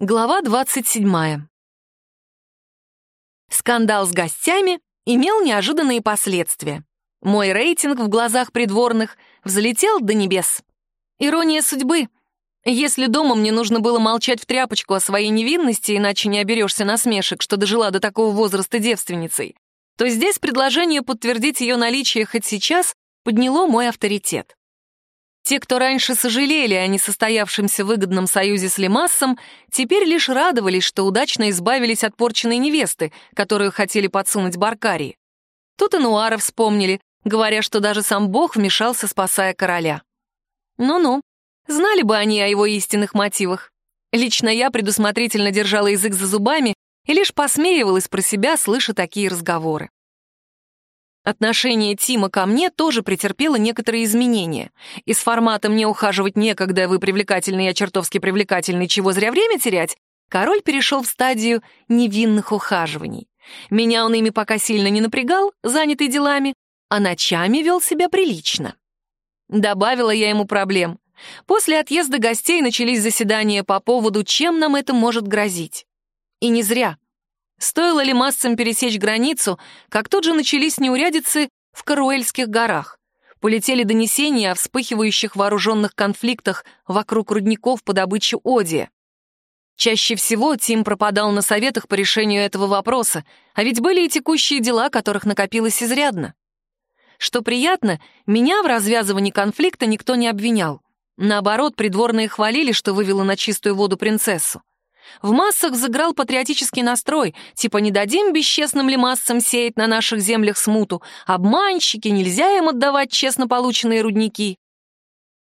Глава 27. Скандал с гостями имел неожиданные последствия. Мой рейтинг в глазах придворных взлетел до небес. Ирония судьбы. Если дома мне нужно было молчать в тряпочку о своей невинности, иначе не оберешься насмешек, что дожила до такого возраста девственницей, то здесь предложение подтвердить ее наличие хоть сейчас подняло мой авторитет. Те, кто раньше сожалели о несостоявшемся выгодном союзе с Лемассом, теперь лишь радовались, что удачно избавились от порченной невесты, которую хотели подсунуть Баркарии. Тут и Нуара вспомнили, говоря, что даже сам Бог вмешался, спасая короля. Ну-ну, знали бы они о его истинных мотивах. Лично я предусмотрительно держала язык за зубами и лишь посмеивалась про себя, слыша такие разговоры. Отношение Тима ко мне тоже претерпело некоторые изменения. Из формата «мне ухаживать некогда, вы привлекательный, я чертовски привлекательный, чего зря время терять» король перешел в стадию невинных ухаживаний. Меня он ими пока сильно не напрягал, занятый делами, а ночами вел себя прилично. Добавила я ему проблем. После отъезда гостей начались заседания по поводу, чем нам это может грозить. И не зря. Стоило ли массам пересечь границу, как тут же начались неурядицы в Каруэльских горах. Полетели донесения о вспыхивающих вооруженных конфликтах вокруг рудников по добыче одия. Чаще всего Тим пропадал на советах по решению этого вопроса, а ведь были и текущие дела, которых накопилось изрядно. Что приятно, меня в развязывании конфликта никто не обвинял. Наоборот, придворные хвалили, что вывела на чистую воду принцессу. В массах заграл патриотический настрой, типа «не дадим бесчестным ли массам сеять на наших землях смуту, обманщики, нельзя им отдавать честно полученные рудники».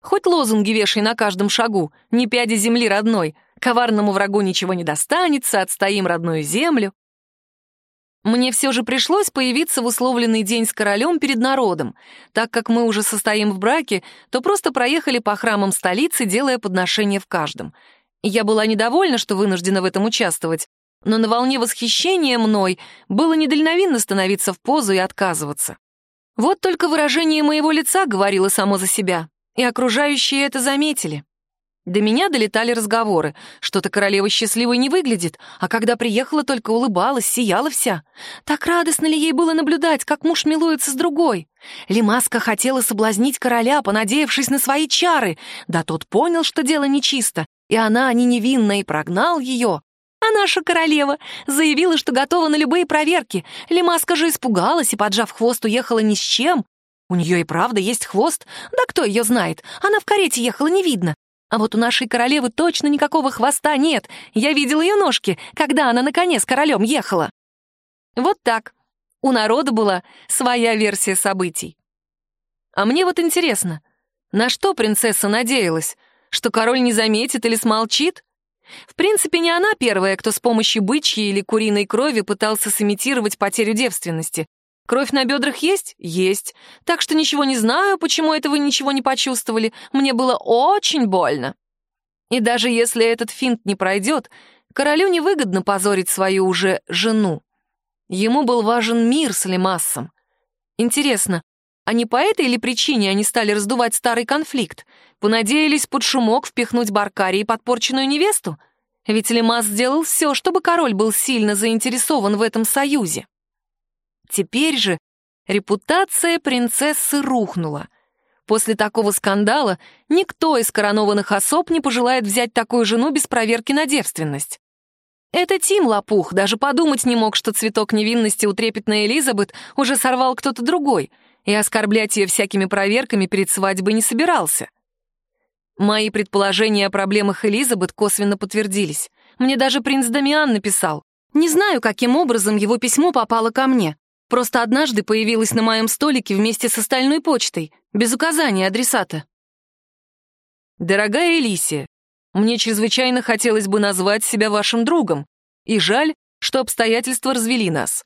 Хоть лозунги вешай на каждом шагу, не пяди земли родной, коварному врагу ничего не достанется, отстоим родную землю. Мне все же пришлось появиться в условленный день с королем перед народом. Так как мы уже состоим в браке, то просто проехали по храмам столицы, делая подношения в каждом — я была недовольна, что вынуждена в этом участвовать, но на волне восхищения мной было недальновидно становиться в позу и отказываться. Вот только выражение моего лица говорило само за себя, и окружающие это заметили. До меня долетали разговоры. Что-то королева счастливой не выглядит, а когда приехала, только улыбалась, сияла вся. Так радостно ли ей было наблюдать, как муж милуется с другой? Лимаска хотела соблазнить короля, понадеявшись на свои чары. Да тот понял, что дело нечисто, и она не невинна, и прогнал ее. А наша королева заявила, что готова на любые проверки. Лимаска же испугалась и, поджав хвост, уехала ни с чем. У нее и правда есть хвост, да кто ее знает, она в карете ехала, не видно. А вот у нашей королевы точно никакого хвоста нет. Я видел ее ножки, когда она на коне с королем ехала. Вот так. У народа была своя версия событий. А мне вот интересно, на что принцесса надеялась? Что король не заметит или смолчит? В принципе, не она первая, кто с помощью бычьей или куриной крови пытался сымитировать потерю девственности. Кровь на бедрах есть? Есть. Так что ничего не знаю, почему это вы ничего не почувствовали. Мне было очень больно. И даже если этот финт не пройдет, королю невыгодно позорить свою уже жену. Ему был важен мир с Лемассом. Интересно, а не по этой ли причине они стали раздувать старый конфликт? Понадеялись под шумок впихнуть Баркарии подпорченную невесту? Ведь Лемас сделал все, чтобы король был сильно заинтересован в этом союзе. Теперь же репутация принцессы рухнула. После такого скандала никто из коронованных особ не пожелает взять такую жену без проверки на девственность. Это Тим Лопух даже подумать не мог, что цветок невинности у трепетной Элизабет уже сорвал кто-то другой — и оскорблять ее всякими проверками перед свадьбой не собирался. Мои предположения о проблемах Элизабет косвенно подтвердились. Мне даже принц Дамиан написал. Не знаю, каким образом его письмо попало ко мне. Просто однажды появилось на моем столике вместе с остальной почтой, без указания адресата. «Дорогая Элисия, мне чрезвычайно хотелось бы назвать себя вашим другом, и жаль, что обстоятельства развели нас.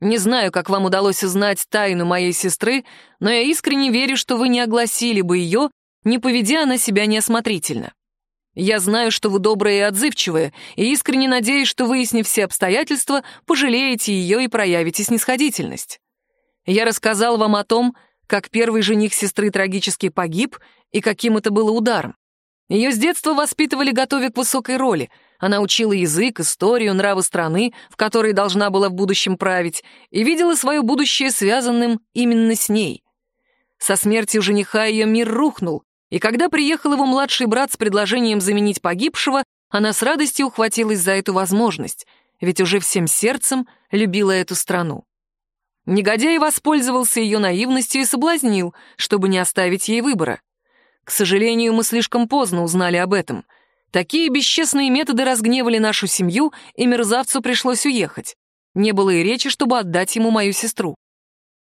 Не знаю, как вам удалось узнать тайну моей сестры, но я искренне верю, что вы не огласили бы ее, не поведя она себя неосмотрительно. Я знаю, что вы добрые и отзывчивые, и искренне надеюсь, что, выяснив все обстоятельства, пожалеете ее и проявите снисходительность. Я рассказал вам о том, как первый жених сестры трагически погиб и каким это было ударом. Ее с детства воспитывали, готовя к высокой роли. Она учила язык, историю, нравы страны, в которой должна была в будущем править, и видела свое будущее связанным именно с ней. Со смертью жениха ее мир рухнул, и когда приехал его младший брат с предложением заменить погибшего, она с радостью ухватилась за эту возможность, ведь уже всем сердцем любила эту страну. Негодяй воспользовался ее наивностью и соблазнил, чтобы не оставить ей выбора. К сожалению, мы слишком поздно узнали об этом. Такие бесчестные методы разгневали нашу семью, и мерзавцу пришлось уехать. Не было и речи, чтобы отдать ему мою сестру.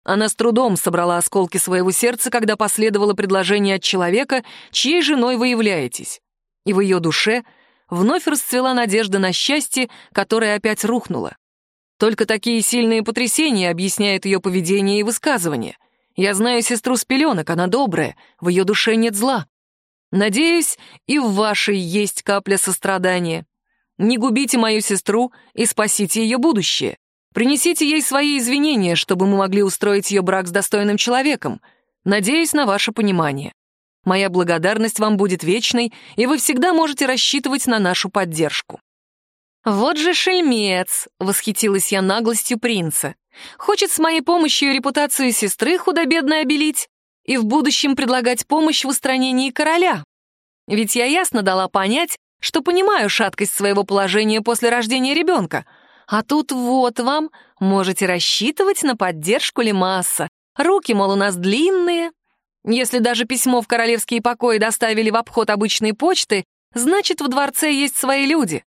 Она с трудом собрала осколки своего сердца, когда последовало предложение от человека, чьей женой вы являетесь. И в ее душе вновь расцвела надежда на счастье, которое опять рухнуло. Только такие сильные потрясения объясняют ее поведение и высказывания. Я знаю сестру с пеленок, она добрая, в ее душе нет зла. Надеюсь, и в вашей есть капля сострадания. Не губите мою сестру и спасите ее будущее. Принесите ей свои извинения, чтобы мы могли устроить ее брак с достойным человеком. Надеюсь на ваше понимание. Моя благодарность вам будет вечной, и вы всегда можете рассчитывать на нашу поддержку». «Вот же шельмец!» — восхитилась я наглостью принца. «Хочет с моей помощью репутацию сестры худо-бедно обелить и в будущем предлагать помощь в устранении короля. Ведь я ясно дала понять, что понимаю шаткость своего положения после рождения ребенка — а тут вот вам, можете рассчитывать на поддержку Лемасса. Руки, мол, у нас длинные. Если даже письмо в королевские покои доставили в обход обычной почты, значит, в дворце есть свои люди.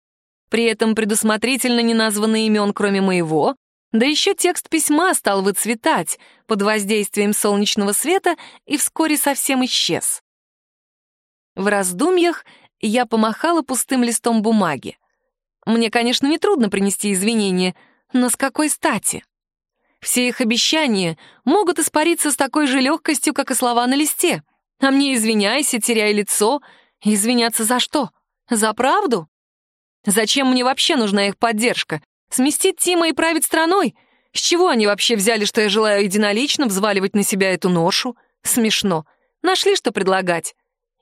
При этом предусмотрительно не названы имен, кроме моего, да еще текст письма стал выцветать под воздействием солнечного света и вскоре совсем исчез. В раздумьях я помахала пустым листом бумаги. Мне, конечно, нетрудно принести извинения, но с какой стати? Все их обещания могут испариться с такой же легкостью, как и слова на листе. А мне извиняйся, теряй лицо. Извиняться за что? За правду? Зачем мне вообще нужна их поддержка? Сместить Тима и править страной? С чего они вообще взяли, что я желаю единолично взваливать на себя эту ношу? Смешно. Нашли, что предлагать.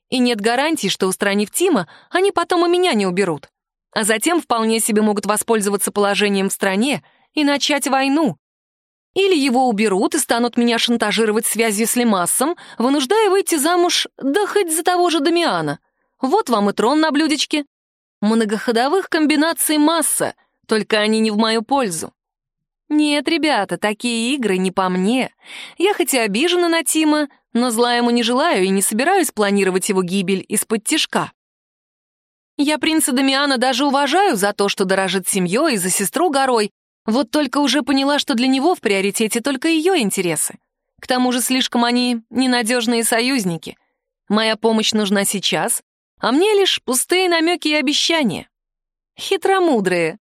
И нет гарантии, что, устранив Тима, они потом и меня не уберут а затем вполне себе могут воспользоваться положением в стране и начать войну. Или его уберут и станут меня шантажировать связью с Лемассом, вынуждая выйти замуж, да хоть за того же Дамиана. Вот вам и трон на блюдечке. Многоходовых комбинаций масса, только они не в мою пользу. Нет, ребята, такие игры не по мне. Я хоть и обижена на Тима, но зла ему не желаю и не собираюсь планировать его гибель из-под тишка. Я принца Дамиана даже уважаю за то, что дорожит семьей и за сестру горой, вот только уже поняла, что для него в приоритете только ее интересы. К тому же слишком они ненадежные союзники. Моя помощь нужна сейчас, а мне лишь пустые намеки и обещания. Хитромудрые.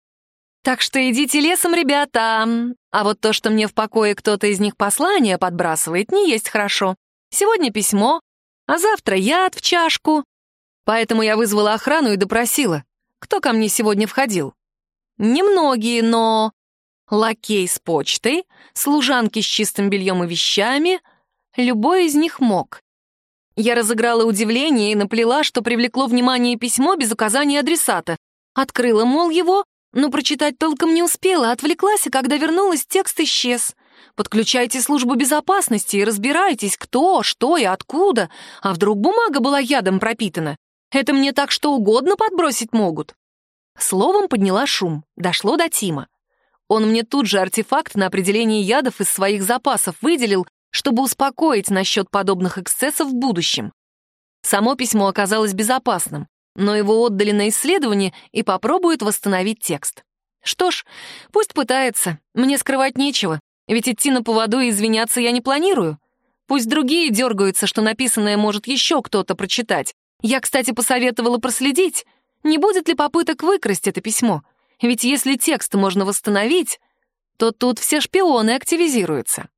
Так что идите лесом, ребята. А вот то, что мне в покое кто-то из них послание подбрасывает, не есть хорошо. Сегодня письмо, а завтра яд в чашку, Поэтому я вызвала охрану и допросила, кто ко мне сегодня входил. Немногие, но... Лакей с почтой, служанки с чистым бельем и вещами, любой из них мог. Я разыграла удивление и наплела, что привлекло внимание письмо без указания адресата. Открыла, мол, его, но прочитать толком не успела, отвлеклась, и когда вернулась, текст исчез. Подключайте службу безопасности и разбирайтесь, кто, что и откуда. А вдруг бумага была ядом пропитана? Это мне так что угодно подбросить могут. Словом подняла шум, дошло до Тима. Он мне тут же артефакт на определение ядов из своих запасов выделил, чтобы успокоить насчет подобных эксцессов в будущем. Само письмо оказалось безопасным, но его отдали на исследование и попробуют восстановить текст. Что ж, пусть пытается, мне скрывать нечего, ведь идти на поводу и извиняться я не планирую. Пусть другие дергаются, что написанное может еще кто-то прочитать, я, кстати, посоветовала проследить, не будет ли попыток выкрасть это письмо. Ведь если текст можно восстановить, то тут все шпионы активизируются.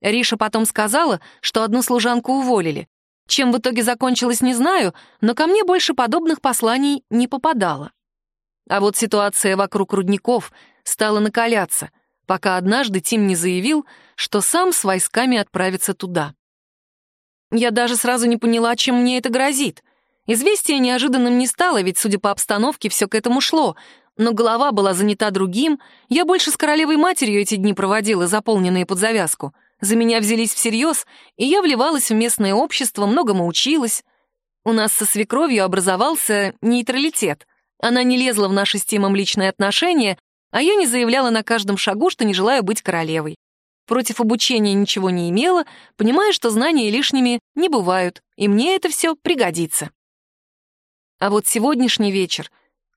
Риша потом сказала, что одну служанку уволили. Чем в итоге закончилось, не знаю, но ко мне больше подобных посланий не попадало. А вот ситуация вокруг рудников стала накаляться, пока однажды Тим не заявил, что сам с войсками отправится туда. Я даже сразу не поняла, чем мне это грозит. Известие неожиданным не стало, ведь, судя по обстановке, все к этому шло. Но голова была занята другим. Я больше с королевой матерью эти дни проводила, заполненные под завязку. За меня взялись всерьез, и я вливалась в местное общество, многому училась. У нас со свекровью образовался нейтралитет. Она не лезла в наши с Тимом личные отношения, а я не заявляла на каждом шагу, что не желаю быть королевой. Против обучения ничего не имела, понимая, что знания лишними не бывают, и мне это все пригодится. А вот сегодняшний вечер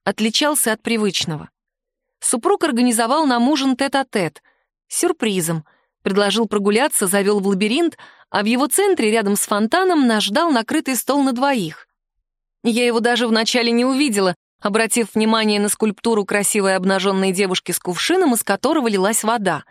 отличался от привычного. Супруг организовал нам ужин тет-а-тет, с сюрпризом, предложил прогуляться, завел в лабиринт, а в его центре, рядом с фонтаном, нас ждал накрытый стол на двоих. Я его даже вначале не увидела, обратив внимание на скульптуру красивой обнаженной девушки с кувшином, из которого лилась вода.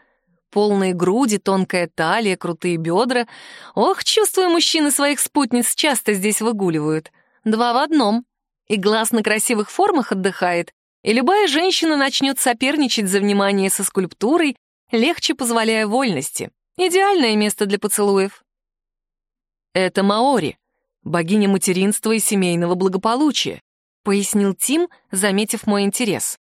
Полные груди, тонкая талия, крутые бедра. Ох, чувствую, мужчины своих спутниц часто здесь выгуливают. Два в одном и глаз на красивых формах отдыхает, и любая женщина начнет соперничать за внимание со скульптурой, легче позволяя вольности. Идеальное место для поцелуев. Это Маори, богиня материнства и семейного благополучия, пояснил Тим, заметив мой интерес.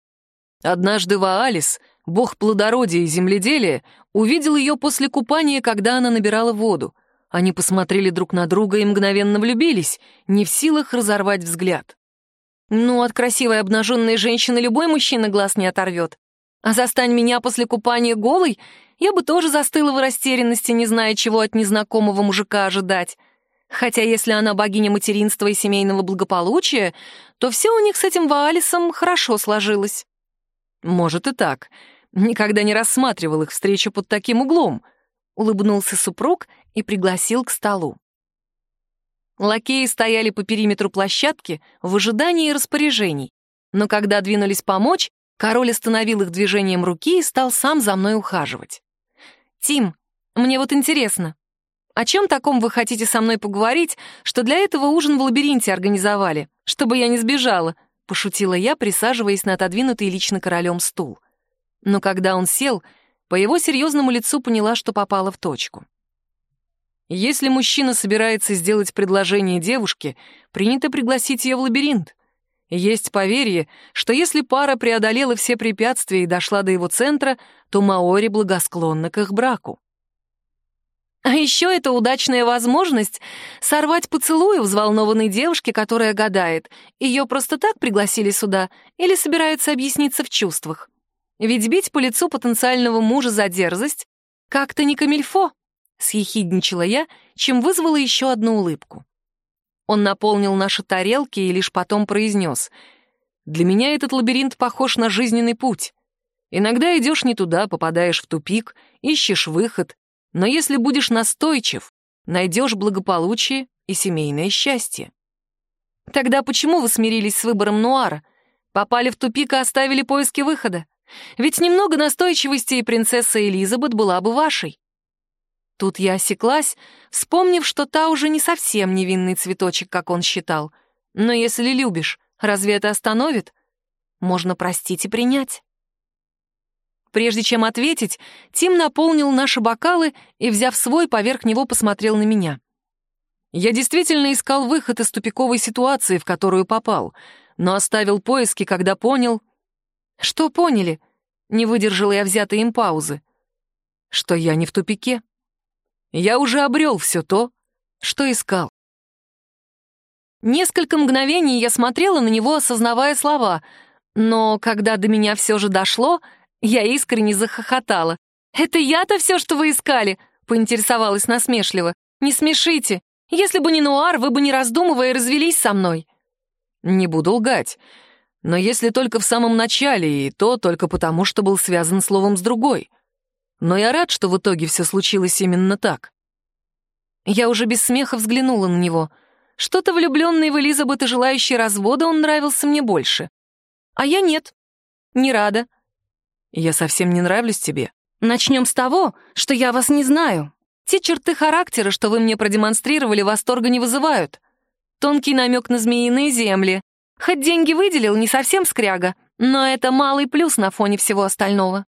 Однажды Ваалис, бог плодородия и земледелия, увидел ее после купания, когда она набирала воду. Они посмотрели друг на друга и мгновенно влюбились, не в силах разорвать взгляд. Ну, от красивой обнаженной женщины любой мужчина глаз не оторвет. А застань меня после купания голой, я бы тоже застыла в растерянности, не зная, чего от незнакомого мужика ожидать. Хотя если она богиня материнства и семейного благополучия, то все у них с этим Ваалисом хорошо сложилось. Может и так. Никогда не рассматривал их встречу под таким углом. Улыбнулся супруг и пригласил к столу. Лакеи стояли по периметру площадки в ожидании распоряжений. Но когда двинулись помочь, король остановил их движением руки и стал сам за мной ухаживать. «Тим, мне вот интересно, о чем таком вы хотите со мной поговорить, что для этого ужин в лабиринте организовали, чтобы я не сбежала?» — пошутила я, присаживаясь на отодвинутый лично королем стул. Но когда он сел, по его серьезному лицу поняла, что попала в точку. Если мужчина собирается сделать предложение девушке, принято пригласить ее в лабиринт. Есть поверье, что если пара преодолела все препятствия и дошла до его центра, то Маори благосклонна к их браку. А еще это удачная возможность сорвать поцелуй взволнованной девушки, которая гадает, ее просто так пригласили сюда или собираются объясниться в чувствах. Ведь бить по лицу потенциального мужа за дерзость как-то не камильфо. — съехидничала я, чем вызвала еще одну улыбку. Он наполнил наши тарелки и лишь потом произнес. «Для меня этот лабиринт похож на жизненный путь. Иногда идешь не туда, попадаешь в тупик, ищешь выход, но если будешь настойчив, найдешь благополучие и семейное счастье». «Тогда почему вы смирились с выбором Нуара? Попали в тупик и оставили поиски выхода? Ведь немного настойчивости, и принцесса Элизабет была бы вашей». Тут я осеклась, вспомнив, что та уже не совсем невинный цветочек, как он считал. Но если любишь, разве это остановит? Можно простить и принять. Прежде чем ответить, Тим наполнил наши бокалы и, взяв свой, поверх него посмотрел на меня. Я действительно искал выход из тупиковой ситуации, в которую попал, но оставил поиски, когда понял... Что поняли? Не выдержала я взятой им паузы. Что я не в тупике. Я уже обрел все то, что искал. Несколько мгновений я смотрела на него, осознавая слова, но когда до меня все же дошло, я искренне захохотала. «Это я-то все, что вы искали?» — поинтересовалась насмешливо. «Не смешите. Если бы не Нуар, вы бы, не раздумывая, развелись со мной». «Не буду лгать. Но если только в самом начале, и то только потому, что был связан словом с другой. Но я рад, что в итоге все случилось именно так. Я уже без смеха взглянула на него. Что-то влюбленный в Элизабет и желающий развода он нравился мне больше. А я нет. Не рада. Я совсем не нравлюсь тебе. Начнем с того, что я вас не знаю. Те черты характера, что вы мне продемонстрировали, восторга не вызывают. Тонкий намек на змеиные земли. Хоть деньги выделил, не совсем скряга, но это малый плюс на фоне всего остального.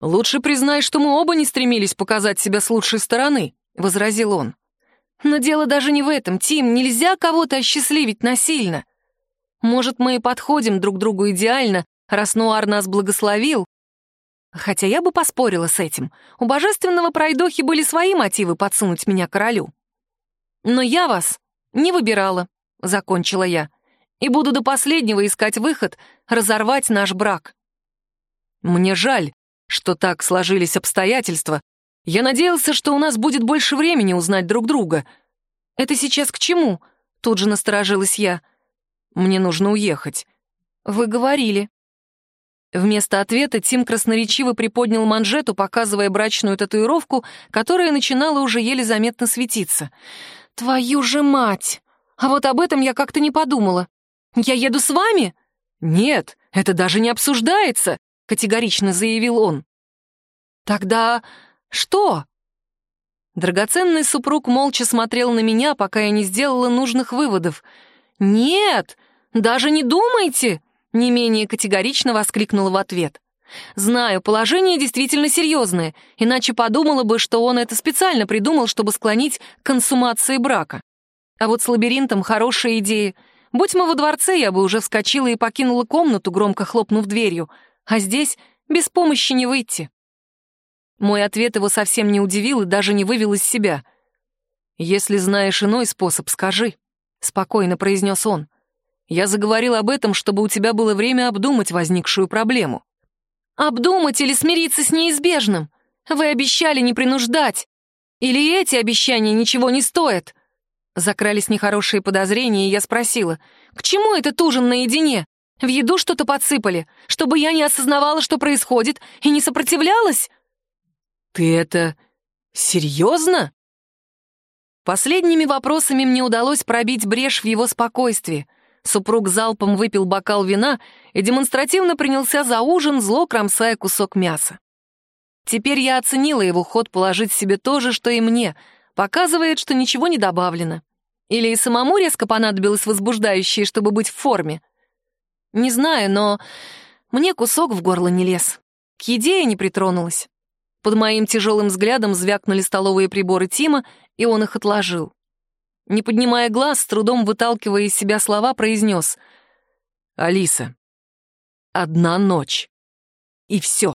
«Лучше признай, что мы оба не стремились показать себя с лучшей стороны», — возразил он. Но дело даже не в этом, Тим, нельзя кого-то осчастливить насильно. Может, мы и подходим друг другу идеально, раз Нуар нас благословил. Хотя я бы поспорила с этим. У божественного пройдохи были свои мотивы подсунуть меня королю. Но я вас не выбирала, — закончила я, — и буду до последнего искать выход, разорвать наш брак. Мне жаль, что так сложились обстоятельства. Я надеялся, что у нас будет больше времени узнать друг друга. Это сейчас к чему? Тут же насторожилась я. Мне нужно уехать. Вы говорили. Вместо ответа Тим красноречиво приподнял манжету, показывая брачную татуировку, которая начинала уже еле заметно светиться. «Твою же мать! А вот об этом я как-то не подумала. Я еду с вами?» «Нет, это даже не обсуждается», — категорично заявил он. «Тогда что?» Драгоценный супруг молча смотрел на меня, пока я не сделала нужных выводов. «Нет, даже не думайте!» Не менее категорично воскликнула в ответ. «Знаю, положение действительно серьезное, иначе подумала бы, что он это специально придумал, чтобы склонить к консумации брака. А вот с лабиринтом хорошая идея. Будь мы во дворце, я бы уже вскочила и покинула комнату, громко хлопнув дверью, а здесь без помощи не выйти». Мой ответ его совсем не удивил и даже не вывел из себя. «Если знаешь иной способ, скажи», — спокойно произнес он. Я заговорил об этом, чтобы у тебя было время обдумать возникшую проблему. Обдумать или смириться с неизбежным? Вы обещали не принуждать. Или эти обещания ничего не стоят? Закрались нехорошие подозрения, и я спросила, к чему этот ужин наедине? В еду что-то подсыпали, чтобы я не осознавала, что происходит, и не сопротивлялась? Ты это серьезно? Последними вопросами мне удалось пробить брешь в его спокойствии. Супруг залпом выпил бокал вина и демонстративно принялся за ужин, зло кромсая кусок мяса. Теперь я оценила его ход положить себе то же, что и мне, показывает, что ничего не добавлено. Или и самому резко понадобилось возбуждающее, чтобы быть в форме. Не знаю, но мне кусок в горло не лез. К еде я не притронулась. Под моим тяжелым взглядом звякнули столовые приборы Тима, и он их отложил не поднимая глаз, с трудом выталкивая из себя слова, произнес «Алиса, одна ночь. И все».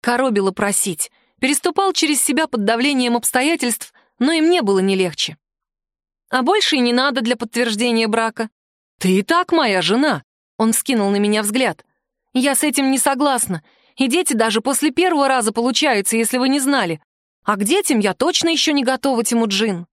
Коробило просить, переступал через себя под давлением обстоятельств, но и мне было не легче. А больше и не надо для подтверждения брака. «Ты и так моя жена», — он скинул на меня взгляд. «Я с этим не согласна, и дети даже после первого раза получаются, если вы не знали. А к детям я точно еще не готова, Тимуджин».